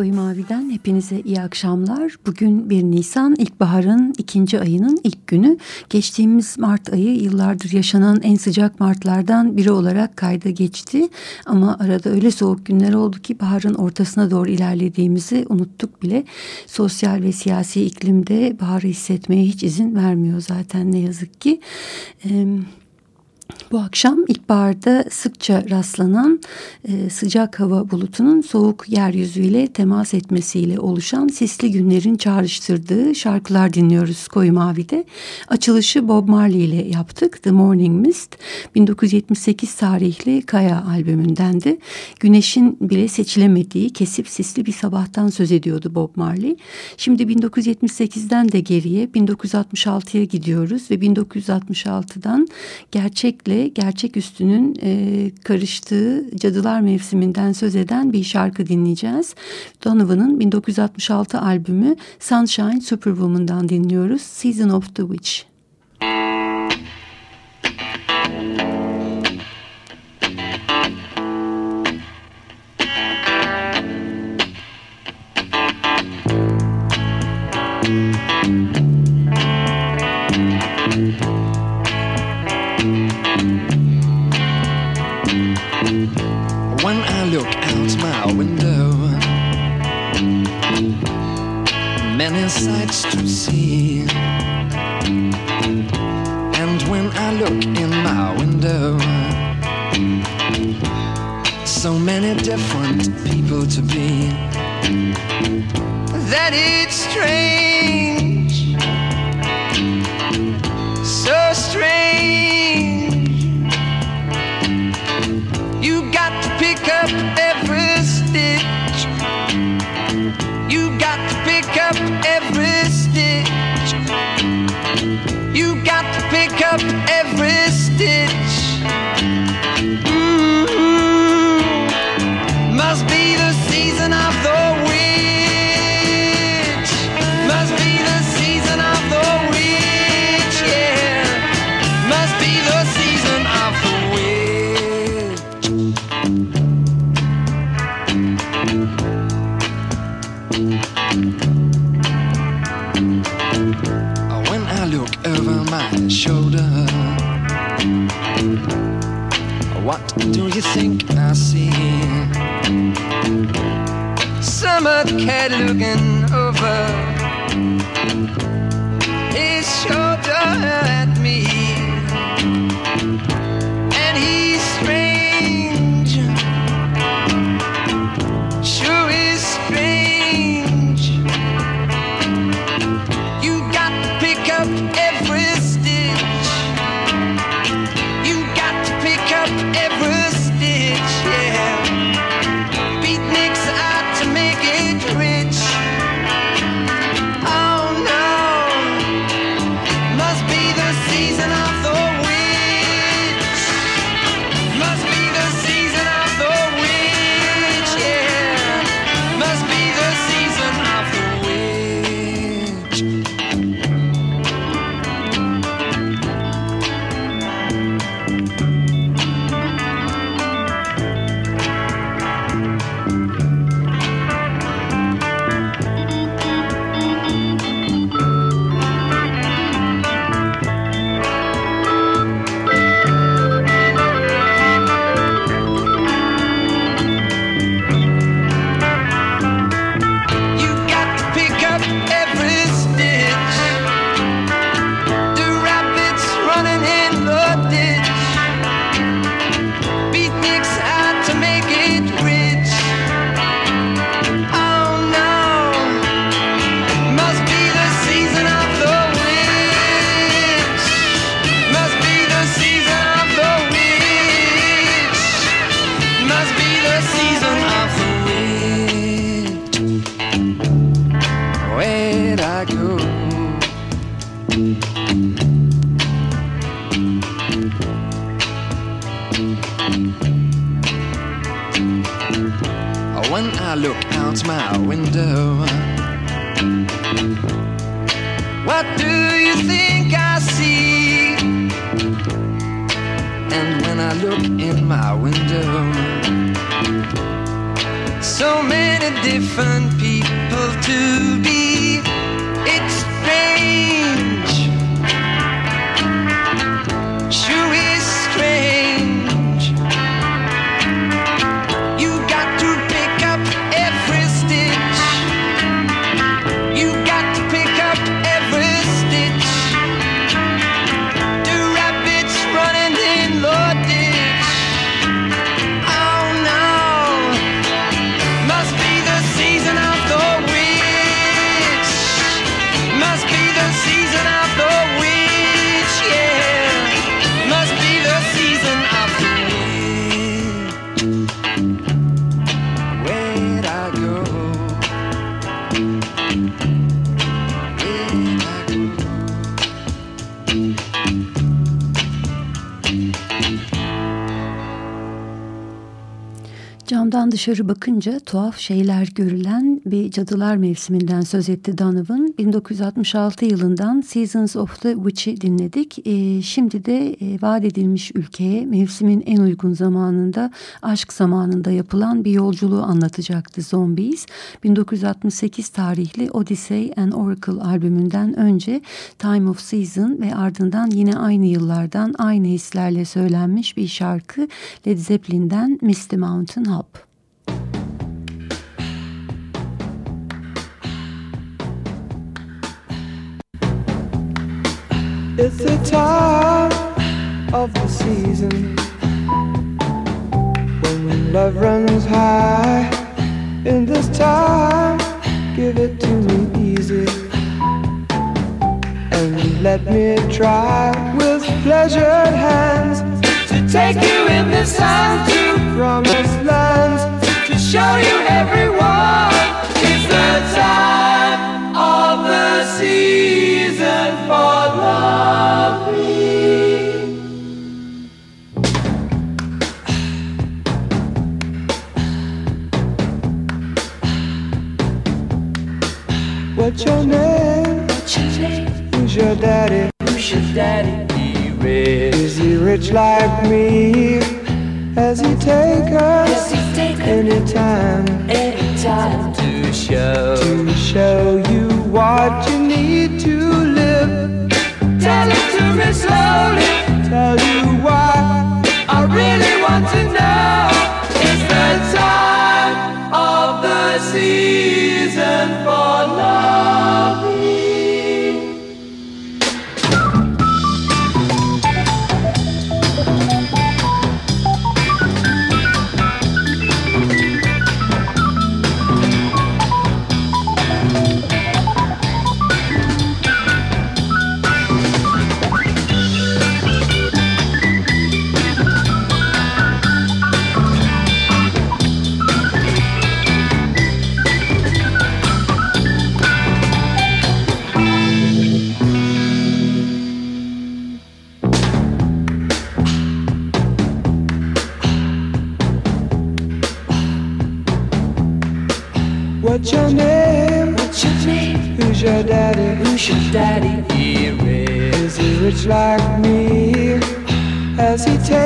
Koyu Mavi'den hepinize iyi akşamlar. Bugün 1 Nisan ilkbaharın ikinci ayının ilk günü. Geçtiğimiz Mart ayı yıllardır yaşanan en sıcak Martlardan biri olarak kayda geçti. Ama arada öyle soğuk günler oldu ki baharın ortasına doğru ilerlediğimizi unuttuk bile. Sosyal ve siyasi iklimde baharı hissetmeye hiç izin vermiyor zaten ne yazık ki. Evet. Bu akşam ilkbaharda sıkça rastlanan e, sıcak hava bulutunun soğuk yeryüzüyle temas etmesiyle oluşan sisli günlerin çağrıştırdığı şarkılar dinliyoruz Koyu Mavi'de. Açılışı Bob Marley ile yaptık. The Morning Mist 1978 tarihli Kaya albümündendi. Güneşin bile seçilemediği kesip sisli bir sabahtan söz ediyordu Bob Marley. Şimdi 1978'den de geriye 1966'ya gidiyoruz ve 1966'dan gerçek gerçekle gerçek üstünün e, karıştığı Cadılar Mevsiminden söz eden bir şarkı dinleyeceğiz. Donovan'ın 1966 albümü Sunshine Superwoman'dan dinliyoruz. Season of the Witch. window. What do you think I see? And when I look in my window, so many different people to be. Dışarı bakınca tuhaf şeyler görülen bir cadılar mevsiminden söz etti Donovan. 1966 yılından Seasons of the Witch'i dinledik. E, şimdi de e, vaat edilmiş ülkeye mevsimin en uygun zamanında, aşk zamanında yapılan bir yolculuğu anlatacaktı Zombies. 1968 tarihli Odyssey and Oracle albümünden önce Time of Season ve ardından yine aynı yıllardan aynı hislerle söylenmiş bir şarkı Led Zeppelin'den Misty Mountain Hop. It's the time of the season when love runs high. In this time, give it to me easy and let me try with pleasured hands to take you in the sun to promised lands to show you everyone. It's the time season for loving. What's your name? What's your name? Who's your daddy? Who's your daddy? He rich. Is he rich like me? Has he taken? Has he taken any time? Any time to show to show you what you need to live? Tell it to me slowly. Tell you why I really want to know. It's the time of the season for he.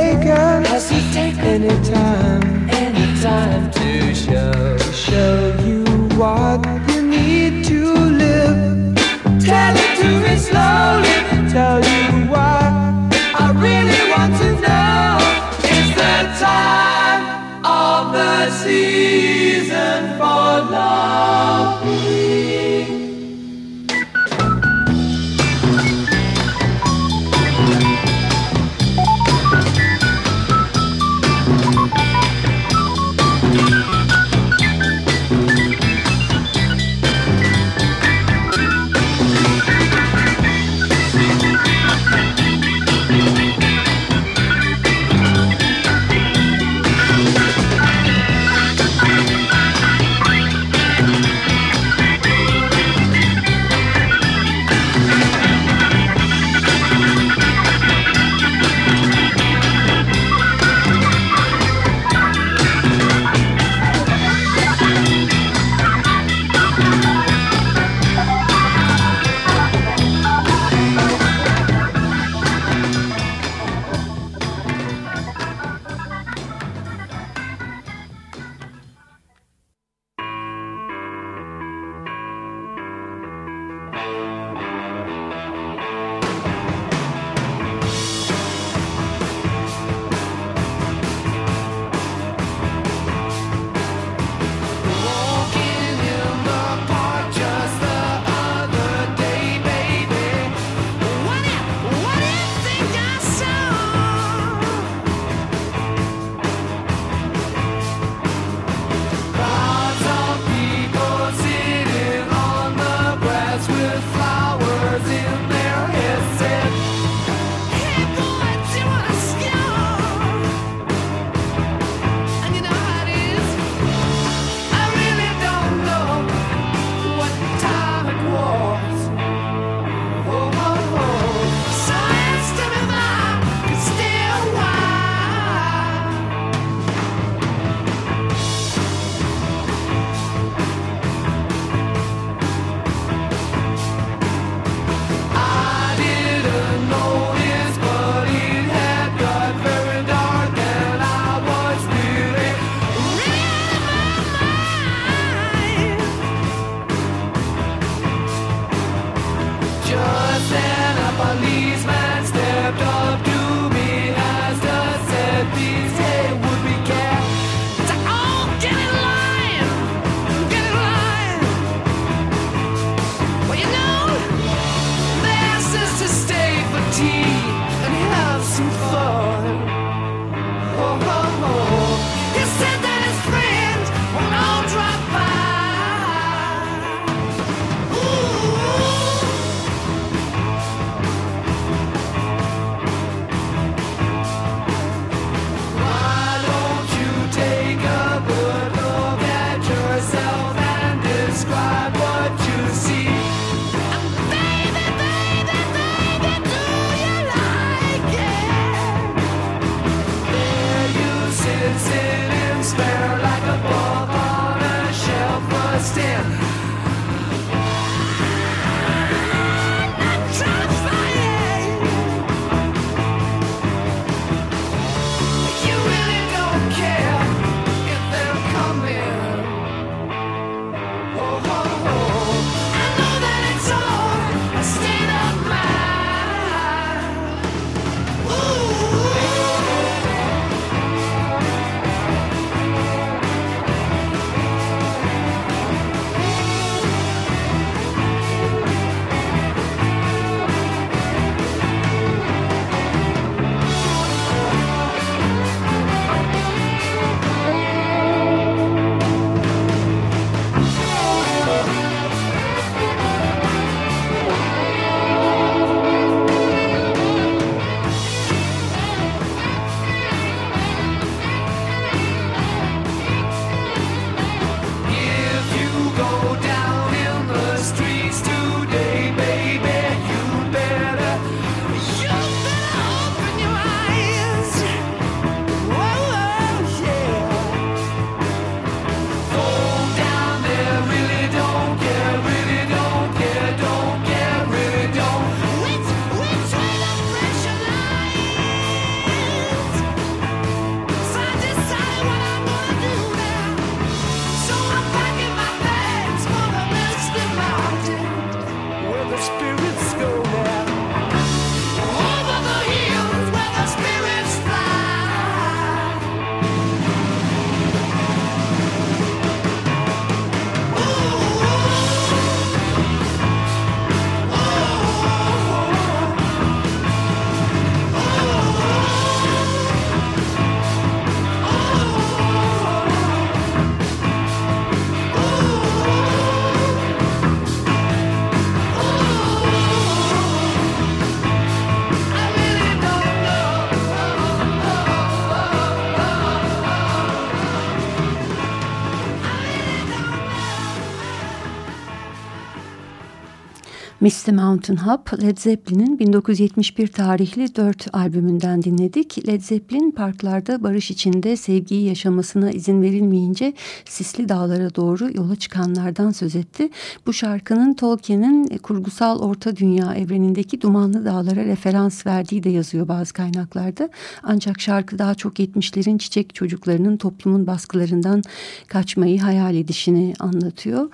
Misty Mountain Hop Led Zeppelin'in 1971 tarihli dört albümünden dinledik. Led Zeppelin parklarda barış içinde sevgiyi yaşamasına izin verilmeyince sisli dağlara doğru yola çıkanlardan söz etti. Bu şarkının Tolkien'in kurgusal orta dünya evrenindeki dumanlı dağlara referans verdiği de yazıyor bazı kaynaklarda. Ancak şarkı daha çok 70'lerin çiçek çocuklarının toplumun baskılarından kaçmayı hayal edişini anlatıyor.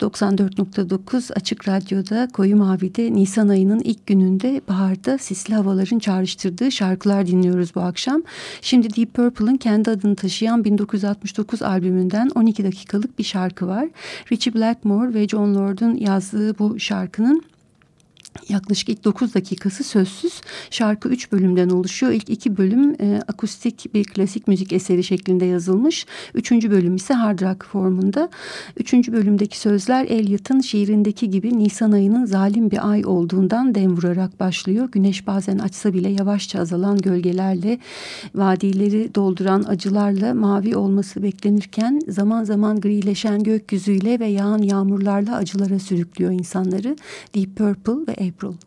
94.9 Açık Radyo'da Koyu Mavi'de Nisan ayının ilk gününde baharda sisli havaların çağrıştırdığı şarkılar dinliyoruz bu akşam. Şimdi Deep Purple'ın kendi adını taşıyan 1969 albümünden 12 dakikalık bir şarkı var. Richie Blackmore ve John Lord'un yazdığı bu şarkının Yaklaşık ilk 9 dakikası sözsüz. Şarkı 3 bölümden oluşuyor. İlk iki bölüm e, akustik bir klasik müzik eseri şeklinde yazılmış. Üçüncü bölüm ise hard rock formunda. Üçüncü bölümdeki sözler Eliot'ın şiirindeki gibi Nisan ayının zalim bir ay olduğundan dem vurarak başlıyor. Güneş bazen açsa bile yavaşça azalan gölgelerle, vadileri dolduran acılarla mavi olması beklenirken zaman zaman grileşen gökyüzüyle ve yağan yağmurlarla acılara sürüklüyor insanları. Deep Purple ve April.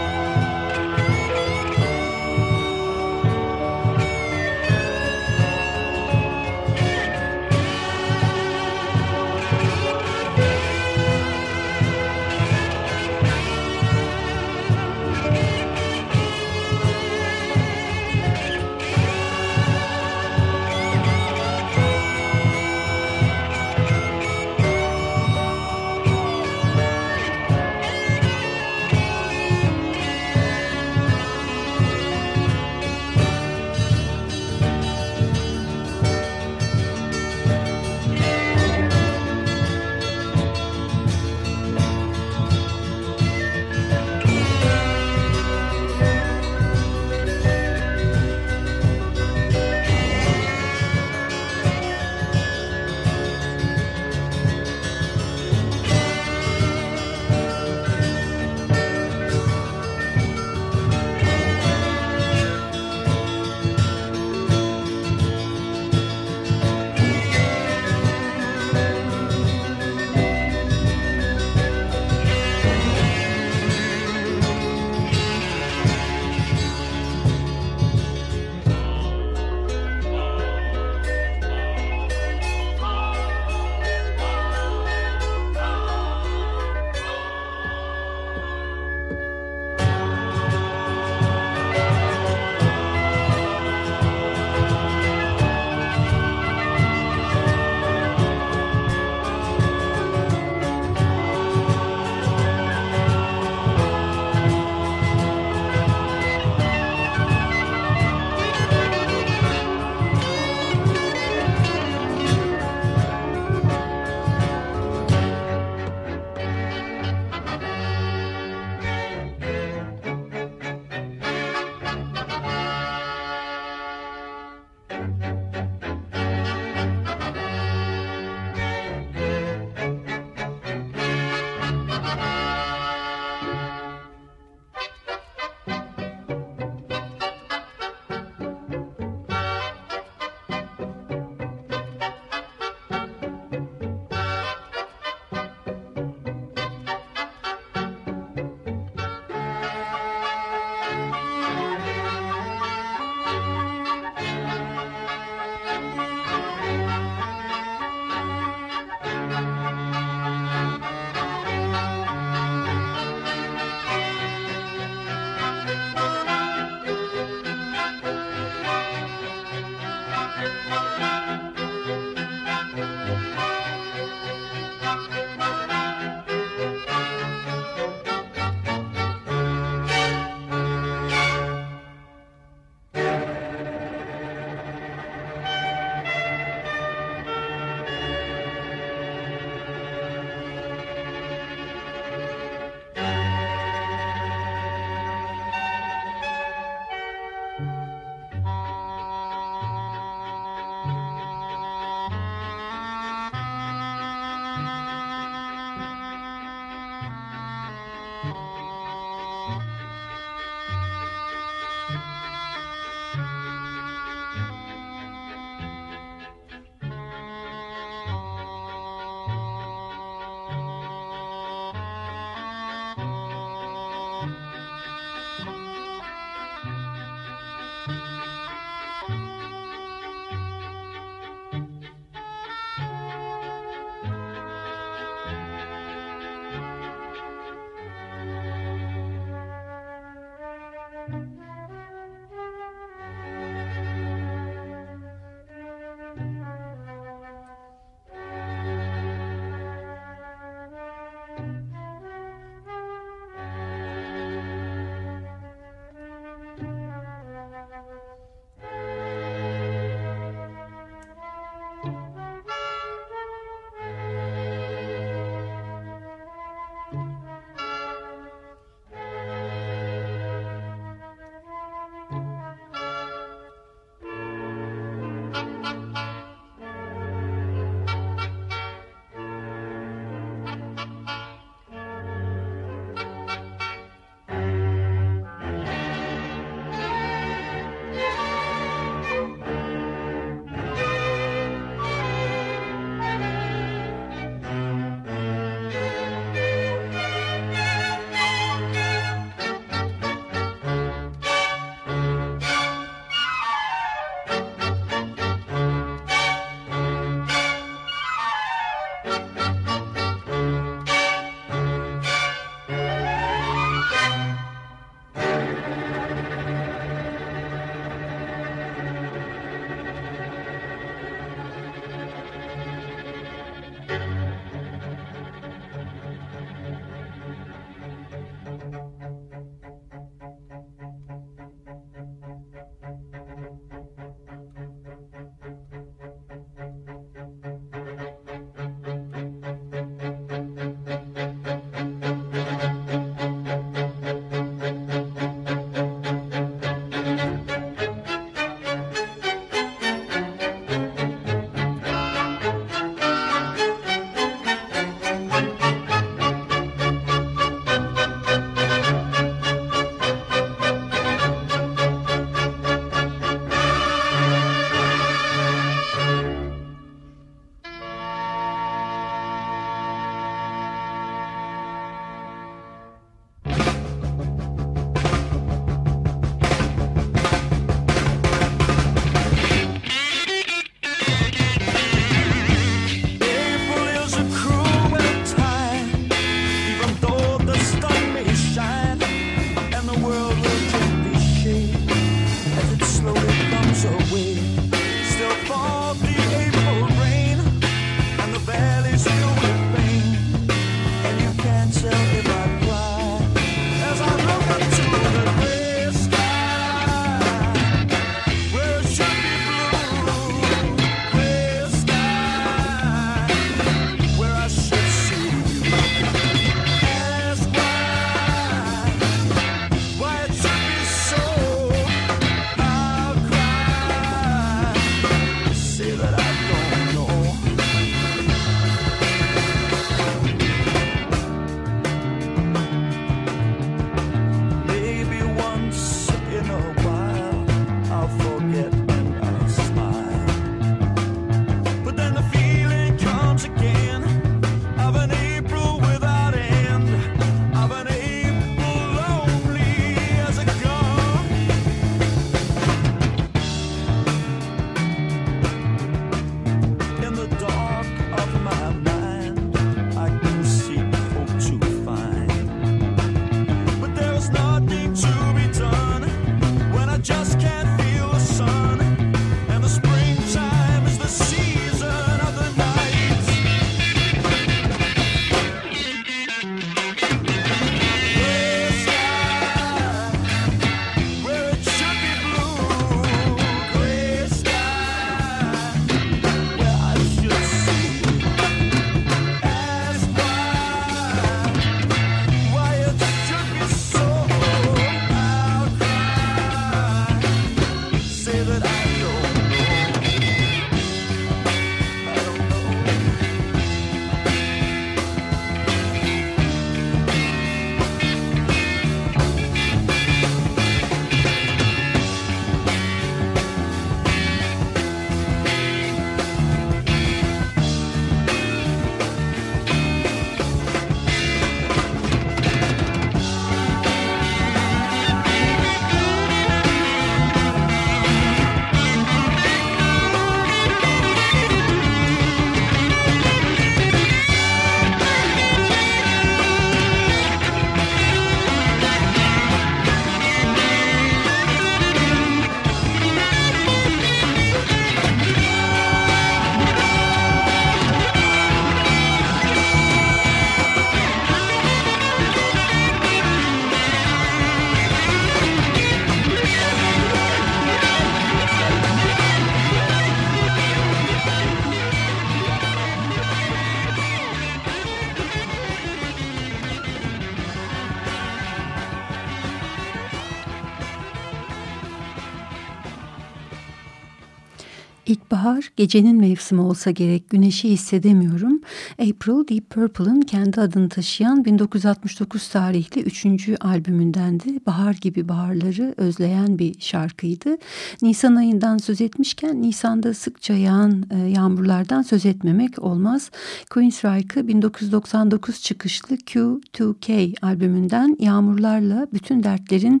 İlkbahar gecenin mevsimi olsa gerek güneşi hissedemiyorum. April Deep Purple'ın kendi adını taşıyan 1969 tarihli 3. albümündendi. Bahar gibi baharları özleyen bir şarkıydı. Nisan ayından söz etmişken Nisan'da sıkça yağan e, yağmurlardan söz etmemek olmaz. Queensryche 1999 çıkışlı Q2K albümünden yağmurlarla bütün dertlerin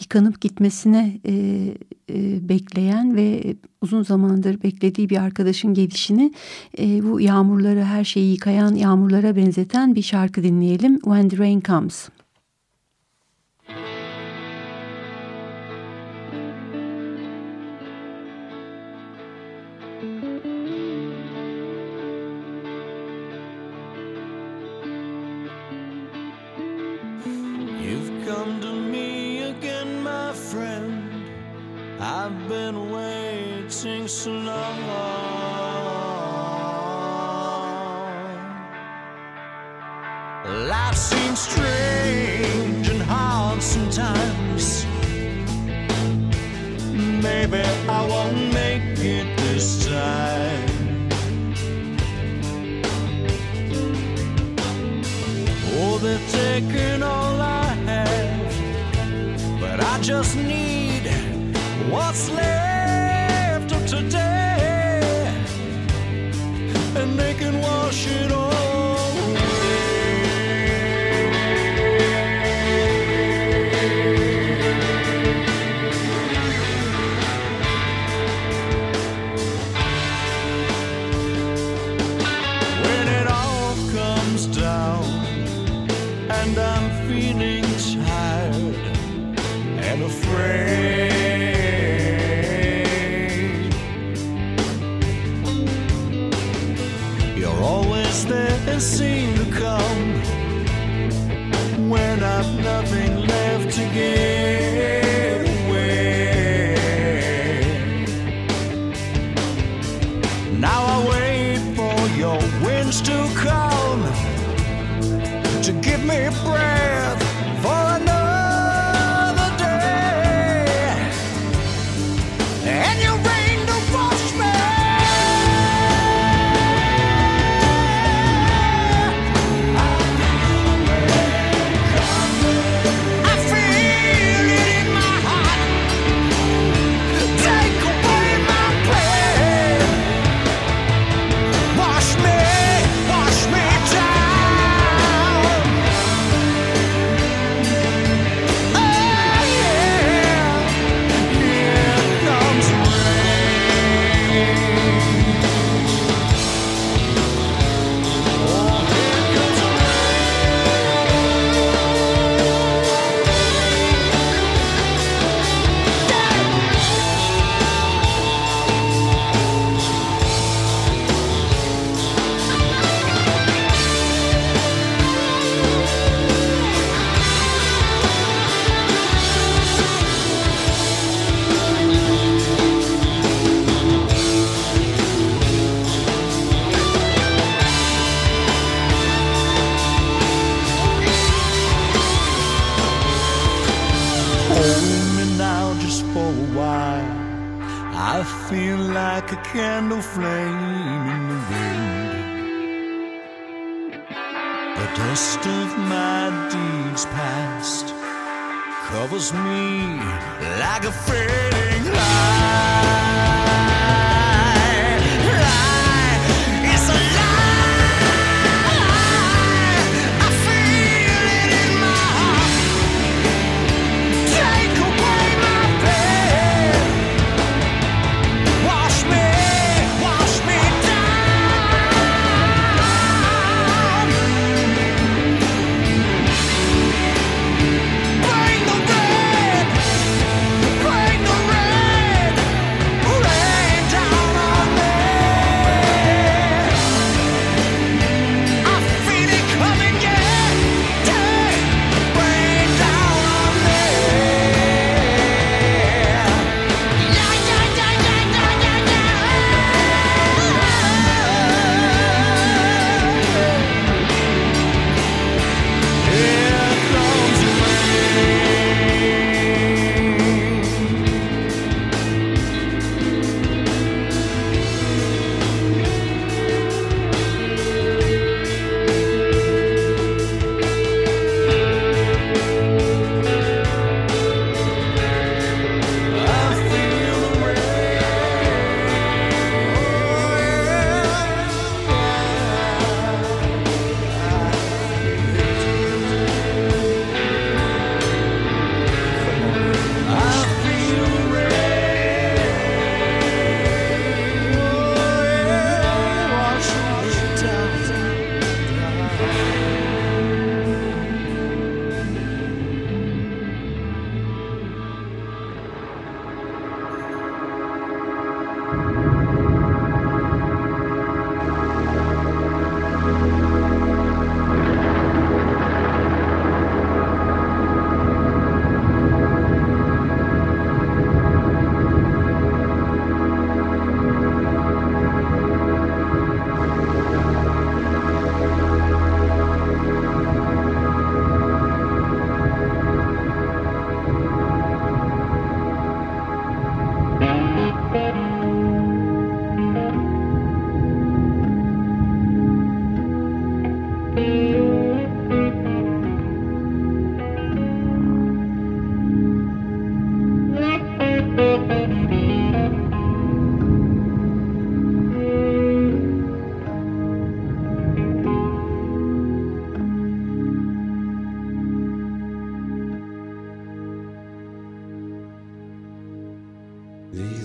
yıkanıp gitmesine e, e, bekleyen ve uzun zamandır beklediği bir arkadaşın gelişini e, bu yağmurları her şeyi yıkayan yağmurlara benzeten bir şarkı dinleyelim. When the Rain Comes. You've come to me again, my friend. I've been waiting so long. Life seems strange and hard sometimes. Maybe I won't make it this time. Oh, they're taking all I have, but I just need what's left 白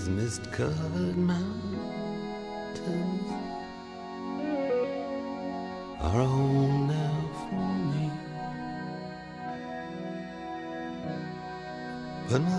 these mist covered mountains are home now for me. But my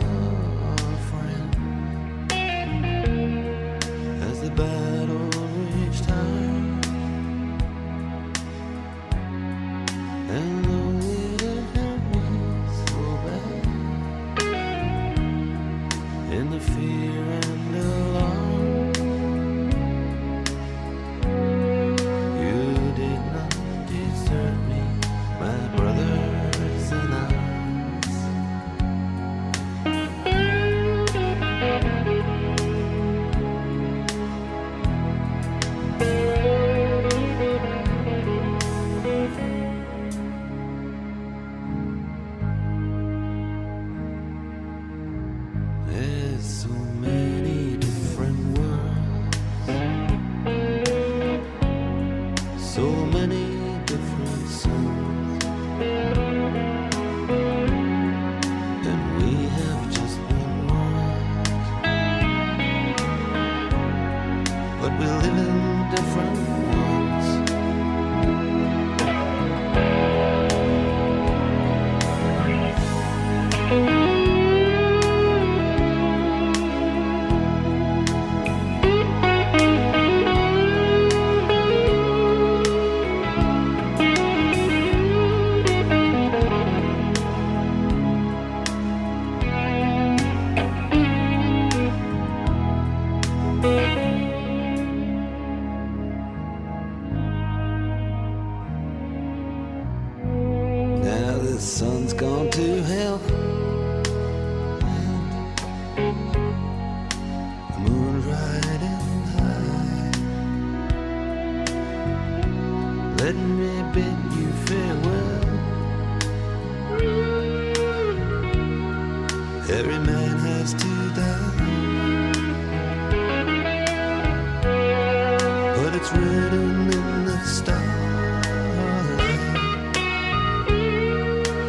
it's written in the starlight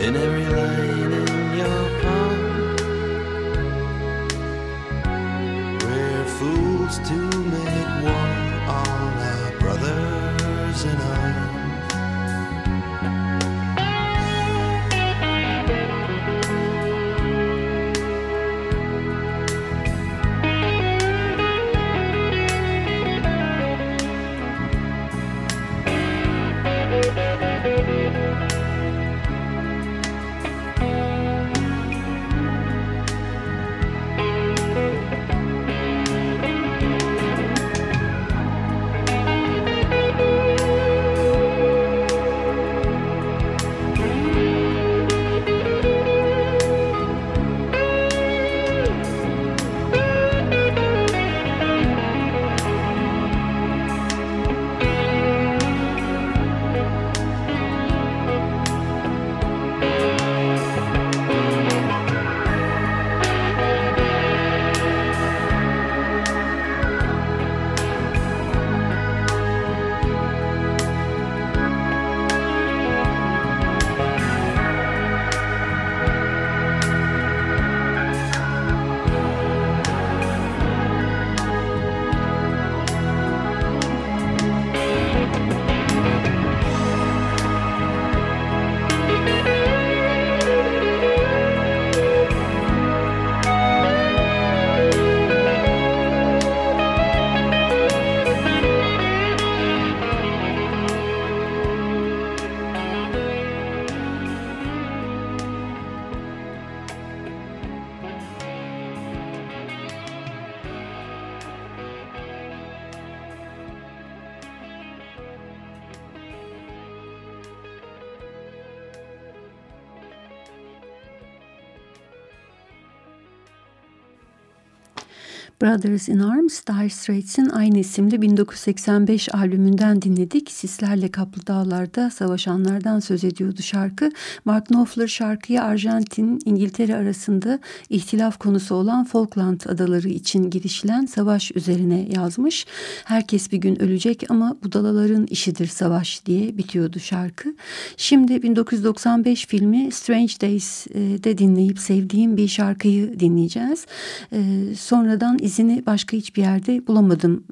in every line. Brothers in Arms, Dire Straits'in aynı isimli 1985 albümünden dinledik. Sislerle kaplı dağlarda savaşanlardan söz ediyordu şarkı. Mark Knopfler şarkıyı Arjantin, İngiltere arasında ihtilaf konusu olan Falkland adaları için girişilen savaş üzerine yazmış. Herkes bir gün ölecek ama budalaların işidir savaş diye bitiyordu şarkı. Şimdi 1995 filmi Strange Days'de dinleyip sevdiğim bir şarkıyı dinleyeceğiz. Ee, sonradan izini başka hiçbir yerde bulamadım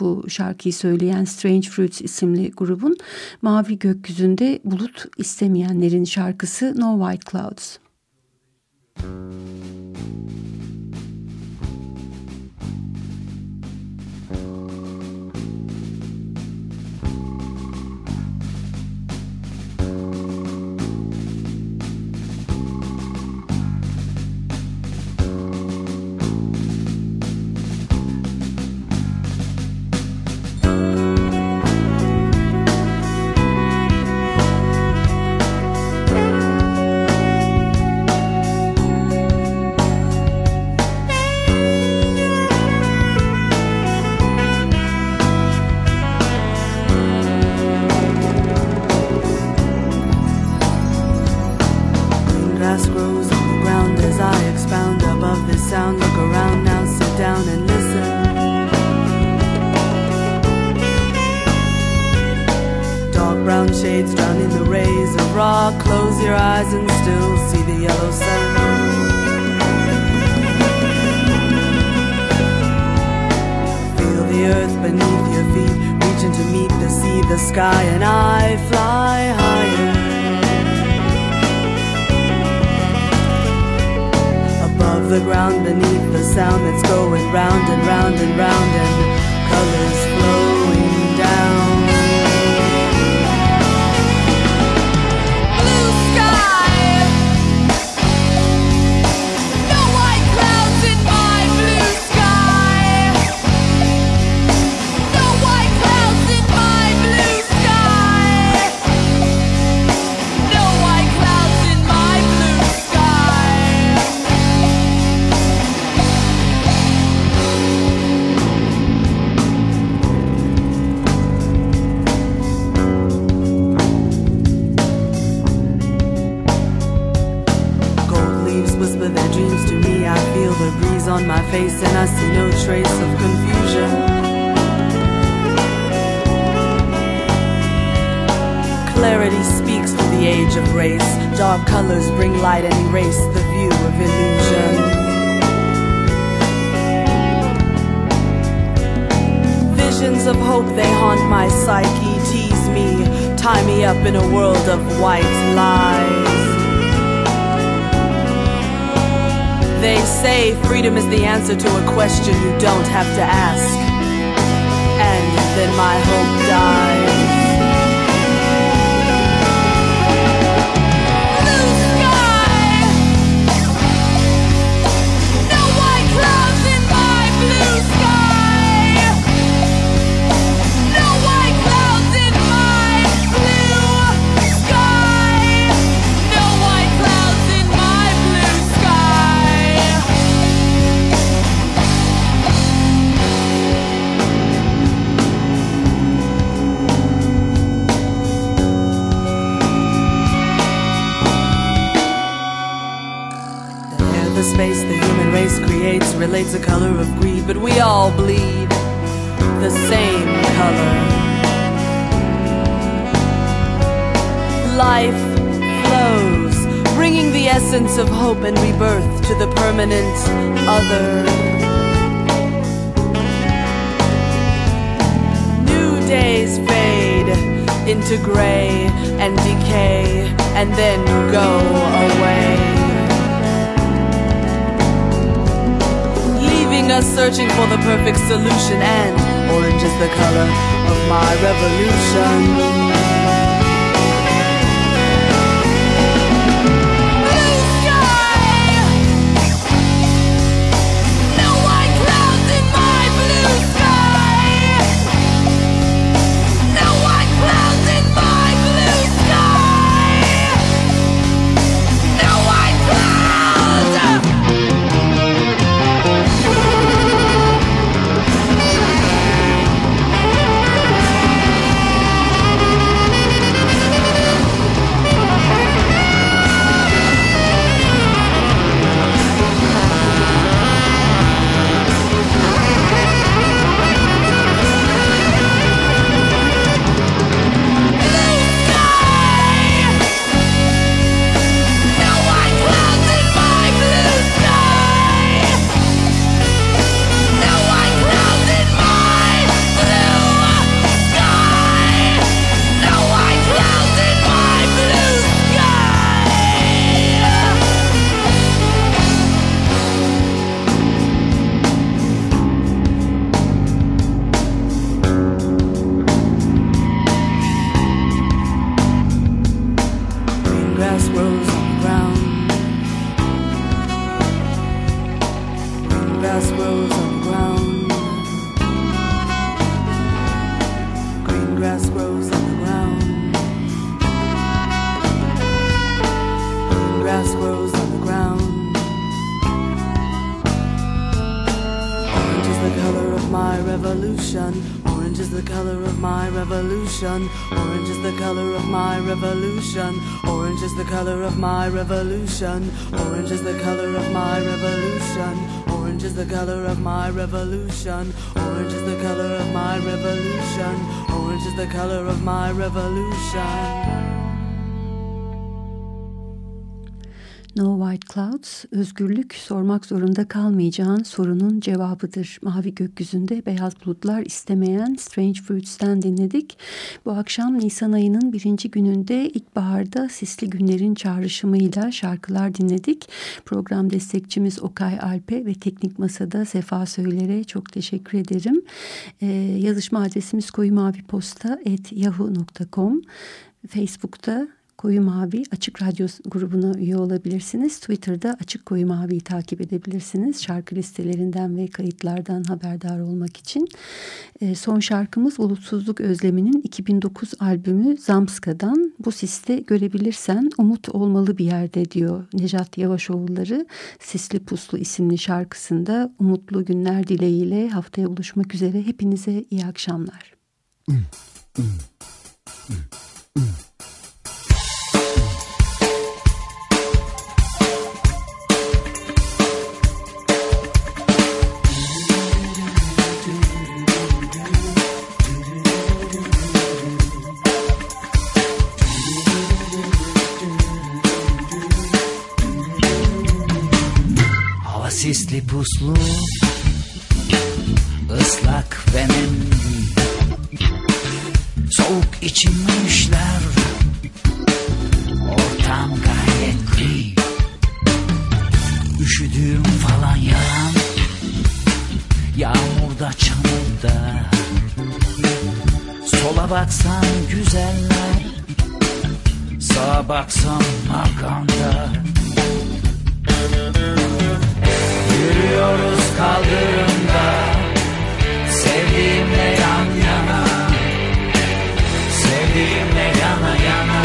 bu şarkıyı söyleyen Strange Fruits isimli grubun. Mavi gökyüzünde bulut istemeyenlerin şarkısı No White Clouds. Green sky, and I fly higher. above the ground beneath the sound that's going round and round and round and Of hope, they haunt my psyche, tease me, tie me up in a world of white lies. They say freedom is the answer to a question you don't have to ask. And then my hope dies. The human race creates relates a color of greed, but we all bleed the same color. Life flows, bringing the essence of hope and rebirth to the permanent other. New days fade into gray and decay and then go away. Leaving us searching for the perfect solution, and orange is the color of my revolution. Revolution. Orange is the color of my revolution. Orange is the color of my revolution. Orange is the color of my revolution. Orange is the color of my revolution. No White Clouds, özgürlük sormak zorunda kalmayacağın sorunun cevabıdır. Mavi gökyüzünde beyaz bulutlar istemeyen Strange Fruits'ten dinledik. Bu akşam Nisan ayının birinci gününde ilkbaharda sisli günlerin çağrışımıyla şarkılar dinledik. Program destekçimiz Okay Alpe ve Teknik Masa'da Sefa Söyler'e çok teşekkür ederim. Ee, yazışma adresimiz koyumaviposta.yahoo.com Facebook'ta Koyu Mavi Açık Radyo grubuna üye olabilirsiniz. Twitter'da Açık Koyu Mavi'yi takip edebilirsiniz. Şarkı listelerinden ve kayıtlardan haberdar olmak için. E, son şarkımız Bulutsuzluk Özlemi'nin 2009 albümü Zamska'dan. Bu siste görebilirsen umut olmalı bir yerde diyor Nejat Yavaşoğulları. Sisli Puslu isimli şarkısında umutlu günler dileğiyle haftaya buluşmak üzere. Hepinize iyi akşamlar. Hava sisli puslu ıslak ve nemli. Soğuk içinmişler Ortam gayet gri Üşüdüğüm falan yağan Yağmurda çamurda. Sola baksan güzeller Sağa baksan maganda Yürüyoruz kaldırımda Sevdiğimle yan yana. Sevdiğimle yana yana.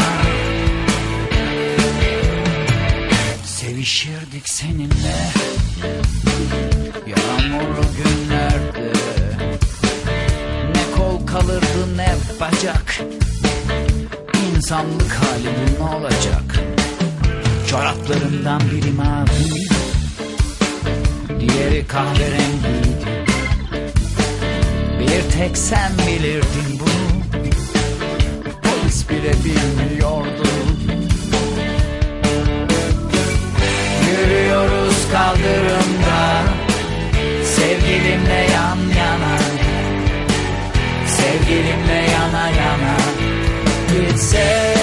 Sevişirdik seninle. Yağmurlu günlerde. Ne kol kalırdı ne bacak. İnsanlık hali bu ne olacak? Çoraplarından biri mavi Diğeri kahverengiydi Bir tek sen bilirdin bunu. Polis bile bilmiyordu. Yürüyoruz kaldırımda. Sevgilimle yan yana. Sevgilimle yana yana. Gitsek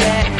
bu